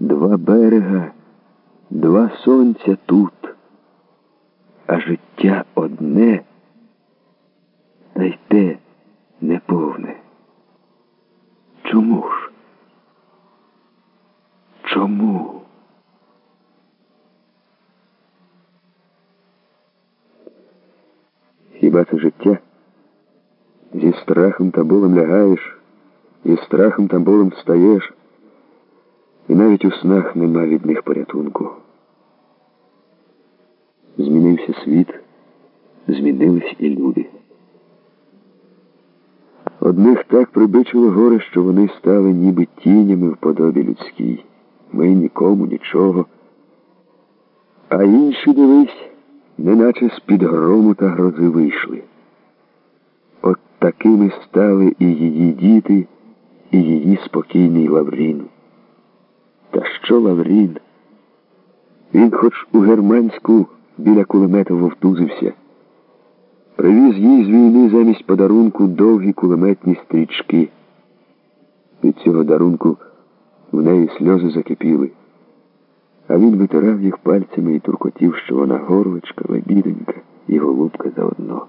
Два берега, два сонця тут, а життя одне, та й те неповне. Чому ж? Чому? Хіба це життя? Зі страхом та болем лягаєш, і страхом та болем встаєш, і навіть у снах нема від них порятунку. Змінився світ, змінились і люди. Одних так прибичило горе, що вони стали ніби тінями в подобі людській. Ми нікому нічого. А інші, дивись, неначе з-під грому та грози вийшли. От такими стали і її діти, і її спокійний Лаврін. Та що Лаврін? Він хоч у германську біля кулемета вовтузився. Привіз їй з війни замість подарунку довгі кулеметні стрічки. Від цього дарунку в неї сльози закипіли, а він витирав їх пальцями і туркотів, що вона горличка, лебіденька і голубка заодно.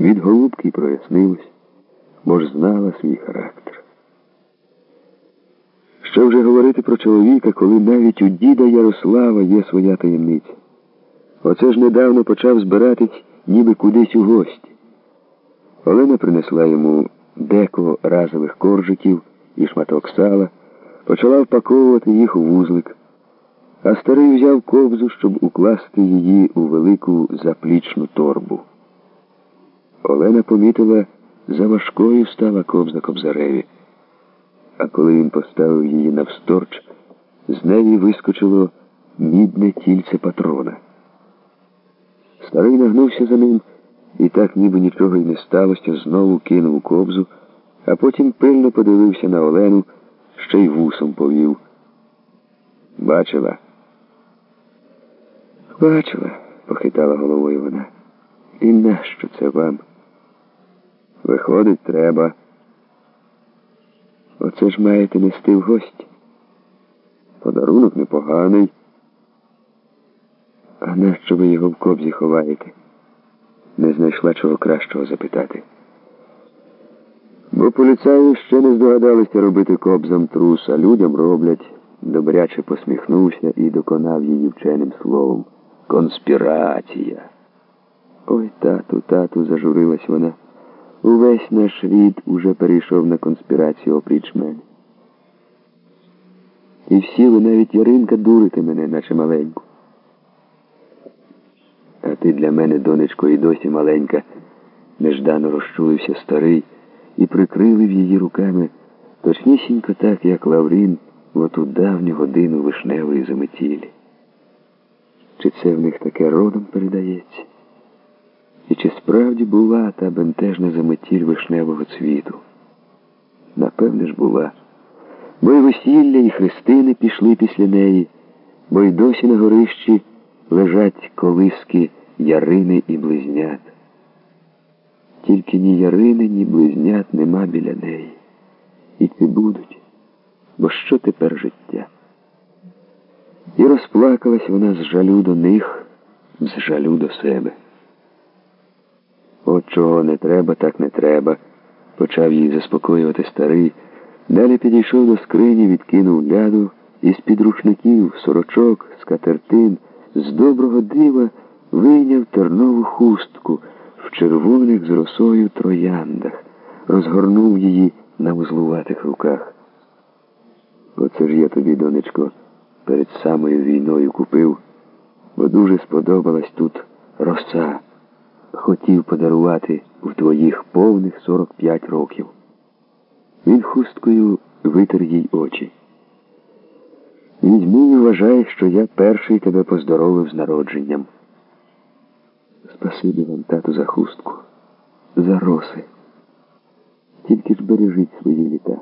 Від голубки й прояснилось, бо ж знала свій характер. Що вже говорити про чоловіка, коли навіть у діда Ярослава є своя таємниця? Оце ж недавно почав збиратись ніби кудись у гості. Олена принесла йому деко разових коржиків і шматок сала, почала впаковувати їх у вузлик, а старий взяв кобзу, щоб укласти її у велику заплічну торбу. Олена помітила, за важкою стала кобза кобзареві, а коли він поставив її навсторч, з неї вискочило мідне тільце патрона. Старий нагнувся за ним і так, ніби нічого й не сталося, знову кинув кобзу, а потім пильно подивився на Олену, ще й вусом повів. Бачила? Бачила, похитала головою вона. І нащо це вам? Виходить, треба. Оце ж маєте нести в гості. Подарунок непоганий. А нащо ви його в кобзі ховаєте? Не знайшла чого кращого запитати. Бо поліцаї ще не здогадалися робити кобзам трус, а людям роблять. Добряче посміхнувся і доконав її вченим словом. Конспірація. Ой, тату, тату, зажурилась вона. Увесь наш рід уже перейшов на конспірацію опріч мене. І всі ви навіть Яринка дурите мене, наче маленьку. А ти для мене, донечко, і досі маленька, неждано розчулився старий і прикрилив її руками точнісінько так, як Лаврін в оту давню годину вишневої заметілі. Чи це в них таке родом передається? Чи справді була та бентежна заметіль вишневого цвіту? Напевне ж була. Бо й весілля, і хрестини пішли після неї, бо й досі на горищі лежать колиски ярини і близнят. Тільки ні ярини, ні близнят нема біля неї. І ці будуть, бо що тепер життя? І розплакалась вона з жалю до них, з жалю до себе. От чого не треба, так не треба, почав її заспокоювати старий. Далі підійшов до скрині, відкинув ляду і з підручників, сорочок, скатертин, з доброго дива вийняв тернову хустку в червоних з росою трояндах, розгорнув її на вузлуватих руках. Оце ж я тобі, донечко, перед самою війною купив, бо дуже сподобалась тут роса. Хотів подарувати в твоїх повних 45 років. Він хусткою витер їй очі. Візьми і вважай, що я перший тебе поздоровив з народженням. Спасибі вам, тату, за хустку, за роси. Тільки ж бережіть свої літа.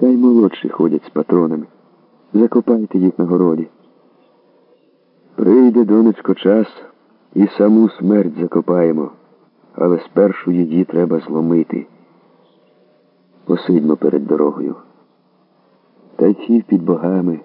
Хай молодші ходять з патронами. Закопайте їх на городі. Прийде, донечко, час, і саму смерть закопаємо, але спершу її треба зломити. Посидьмо перед дорогою. та й під богами.